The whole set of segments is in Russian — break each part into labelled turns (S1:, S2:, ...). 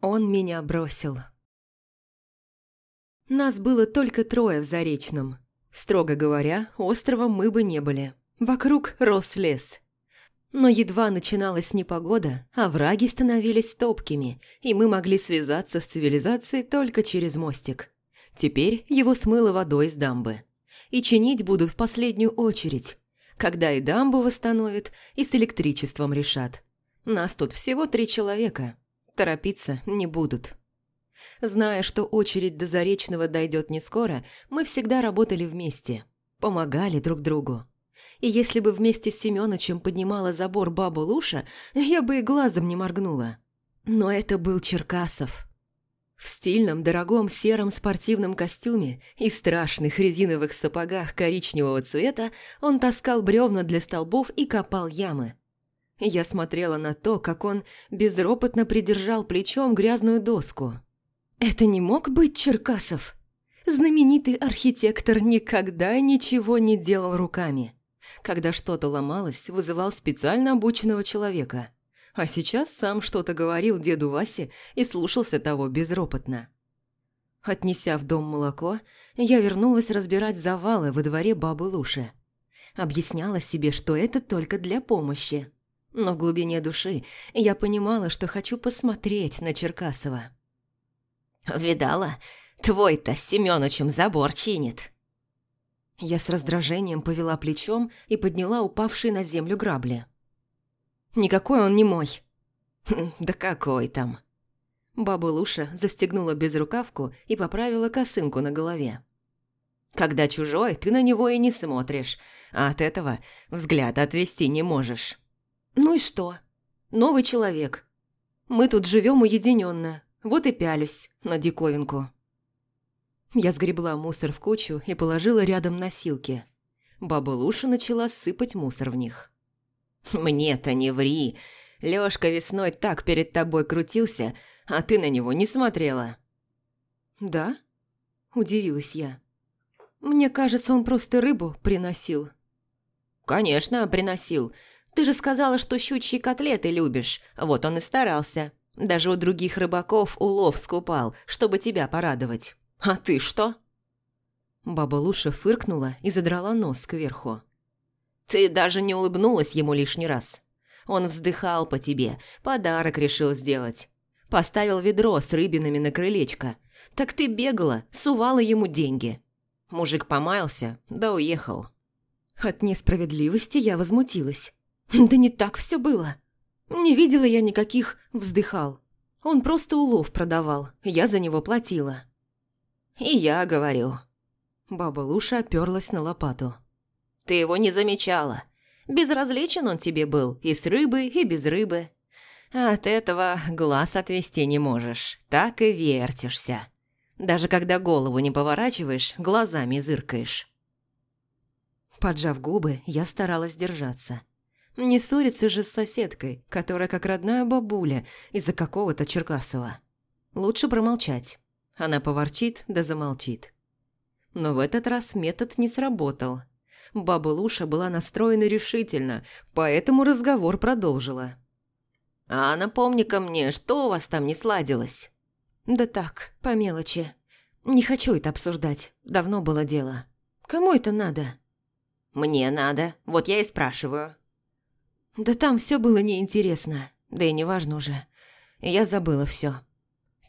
S1: Он меня бросил. Нас было только трое в Заречном. Строго говоря, островом мы бы не были. Вокруг рос лес. Но едва начиналась непогода, овраги становились топкими, и мы могли связаться с цивилизацией только через мостик. Теперь его смыло водой с дамбы. И чинить будут в последнюю очередь, когда и дамбу восстановят, и с электричеством решат. Нас тут всего три человека. Торопиться не будут. Зная, что очередь до Заречного дойдет не скоро, мы всегда работали вместе, помогали друг другу. И если бы вместе с Семёнычем поднимала забор бабу Луша, я бы и глазом не моргнула. Но это был Черкасов. В стильном, дорогом сером спортивном костюме и страшных резиновых сапогах коричневого цвета он таскал бревна для столбов и копал ямы. Я смотрела на то, как он безропотно придержал плечом грязную доску. Это не мог быть Черкасов? Знаменитый архитектор никогда ничего не делал руками. Когда что-то ломалось, вызывал специально обученного человека. А сейчас сам что-то говорил деду Васе и слушался того безропотно. Отнеся в дом молоко, я вернулась разбирать завалы во дворе бабы Луши. Объясняла себе, что это только для помощи. Но в глубине души я понимала, что хочу посмотреть на Черкасова.
S2: «Видала? Твой-то с Семёнычем забор чинит».
S1: Я с раздражением повела плечом и подняла упавшие на землю грабли. «Никакой он не мой».
S2: «Хм, «Да какой там?»
S1: Баба Луша застегнула безрукавку и поправила косынку на голове.
S2: «Когда чужой, ты на него и не смотришь, а от этого взгляд отвести не можешь».
S1: «Ну и что? Новый человек. Мы тут живем уединенно, вот и пялюсь на диковинку». Я сгребла мусор в кучу и положила рядом носилки. Баба Луша начала сыпать мусор в них.
S2: «Мне-то не ври. Лёшка весной так перед тобой крутился, а ты на него не смотрела».
S1: «Да?» – удивилась я. «Мне кажется, он просто рыбу приносил».
S2: «Конечно, приносил. Ты же сказала, что щучьи котлеты любишь. Вот он и старался. Даже у других рыбаков улов скупал, чтобы тебя порадовать. А ты что?»
S1: Баба Луша фыркнула и задрала нос кверху.
S2: «Ты даже не улыбнулась ему лишний раз. Он вздыхал по тебе, подарок решил сделать. Поставил ведро с рыбинами на крылечко. Так ты бегала, сувала ему деньги. Мужик помаялся, да уехал».
S1: От несправедливости я возмутилась. Да не так все было. Не видела я никаких вздыхал. Он просто улов продавал, я за него платила.
S2: И я говорю.
S1: Баба Луша оперлась на лопату.
S2: Ты его не замечала. Безразличен он тебе был и с рыбы, и без рыбы. от этого глаз отвести не можешь, так и вертишься. Даже когда голову не поворачиваешь, глазами зыркаешь.
S1: Поджав губы, я старалась держаться. Не ссориться же с соседкой, которая как родная бабуля из-за какого-то Черкасова. Лучше промолчать. Она поворчит да замолчит. Но в этот раз метод не сработал. Баба Луша была настроена решительно, поэтому разговор продолжила.
S2: «А напомни-ка мне, что у вас там не сладилось?»
S1: «Да так, по мелочи. Не хочу это обсуждать. Давно было дело. Кому это надо?»
S2: «Мне надо. Вот я и спрашиваю».
S1: Да там все было неинтересно, да и неважно уже. Я забыла все.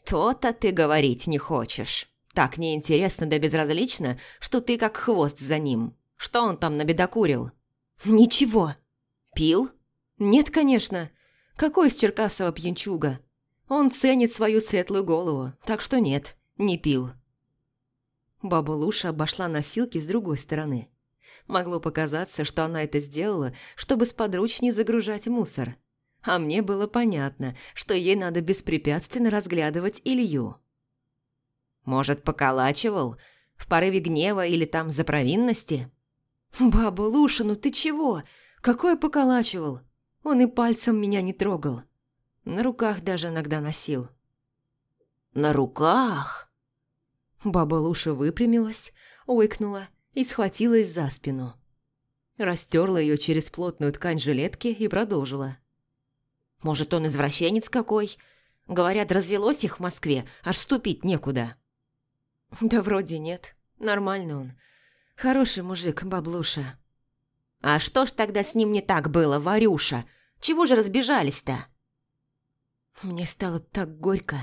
S2: То-то ты говорить не хочешь. Так неинтересно да безразлично, что ты как хвост за ним. Что он там набедокурил?
S1: Ничего.
S2: Пил?
S1: Нет, конечно. Какой из Черкасова пьянчуга? Он ценит свою светлую голову, так что нет, не пил. Баба Луша обошла носилки с другой стороны. Могло показаться, что она это сделала, чтобы сподручнее загружать мусор. А мне было понятно, что ей надо беспрепятственно разглядывать Илью.
S2: «Может, поколачивал? В порыве гнева или там за провинности?»
S1: «Баба Луша, ну ты чего? Какой поколачивал? Он и пальцем меня не трогал. На руках даже иногда носил».
S2: «На руках?»
S1: Баба Луша выпрямилась, ойкнула и схватилась за спину. Растерла ее через плотную ткань жилетки и продолжила.
S2: «Может, он извращенец какой? Говорят, развелось их в Москве, аж ступить некуда».
S1: «Да вроде нет. Нормально он. Хороший мужик, баблуша».
S2: «А что ж тогда с ним не так было, Варюша? Чего же разбежались-то?»
S1: Мне стало так горько.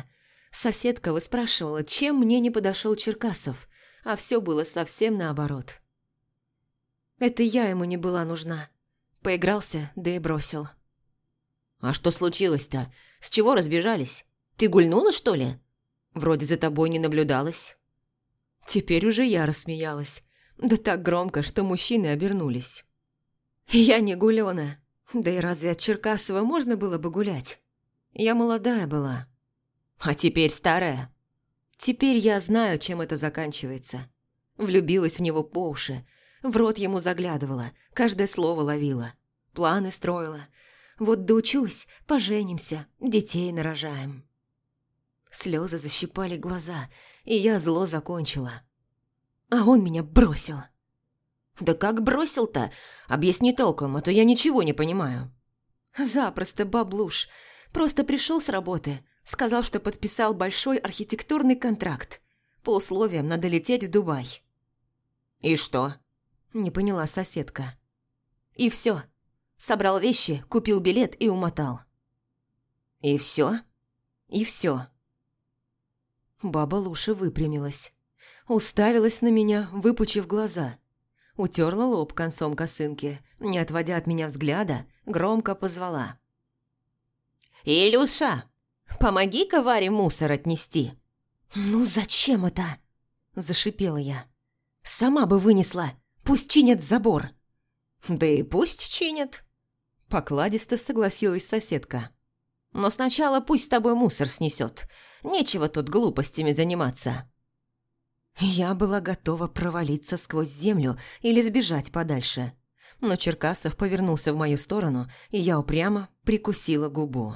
S1: Соседка выспрашивала, чем мне не подошел Черкасов, а все было совсем наоборот. Это я ему не была нужна. Поигрался, да и бросил.
S2: «А что случилось-то? С чего разбежались? Ты гульнула, что ли? Вроде за тобой не наблюдалась».
S1: Теперь уже я рассмеялась. Да так громко, что мужчины обернулись. Я не гулёна. Да и разве от Черкасова можно было бы гулять? Я молодая была.
S2: А теперь старая.
S1: Теперь я знаю, чем это заканчивается. Влюбилась в него по уши. В рот ему заглядывала, каждое слово ловила. Планы строила. Вот доучусь, поженимся, детей нарожаем. Слезы защипали глаза, и я зло закончила. А он меня бросил.
S2: «Да как бросил-то? Объясни толком, а то я ничего не понимаю».
S1: «Запросто, баблуш. Просто пришел с работы, сказал, что подписал большой архитектурный контракт. По условиям надо лететь в Дубай».
S2: «И что?»
S1: – не поняла соседка. «И все. Собрал вещи, купил билет и умотал».
S2: «И все?»
S1: «И все. Баба Луша выпрямилась. Уставилась на меня, выпучив глаза. Утерла лоб концом косынки, не отводя от меня взгляда, громко позвала.
S2: «Илюша, помоги-ка Варе мусор отнести!»
S1: «Ну зачем это?» – зашипела я. «Сама бы вынесла, пусть чинят забор».
S2: «Да и пусть чинят», – покладисто согласилась соседка. «Но сначала пусть с тобой мусор снесет. Нечего тут глупостями заниматься».
S1: Я была готова провалиться сквозь землю или сбежать подальше. Но Черкасов повернулся в мою сторону, и я упрямо прикусила губу.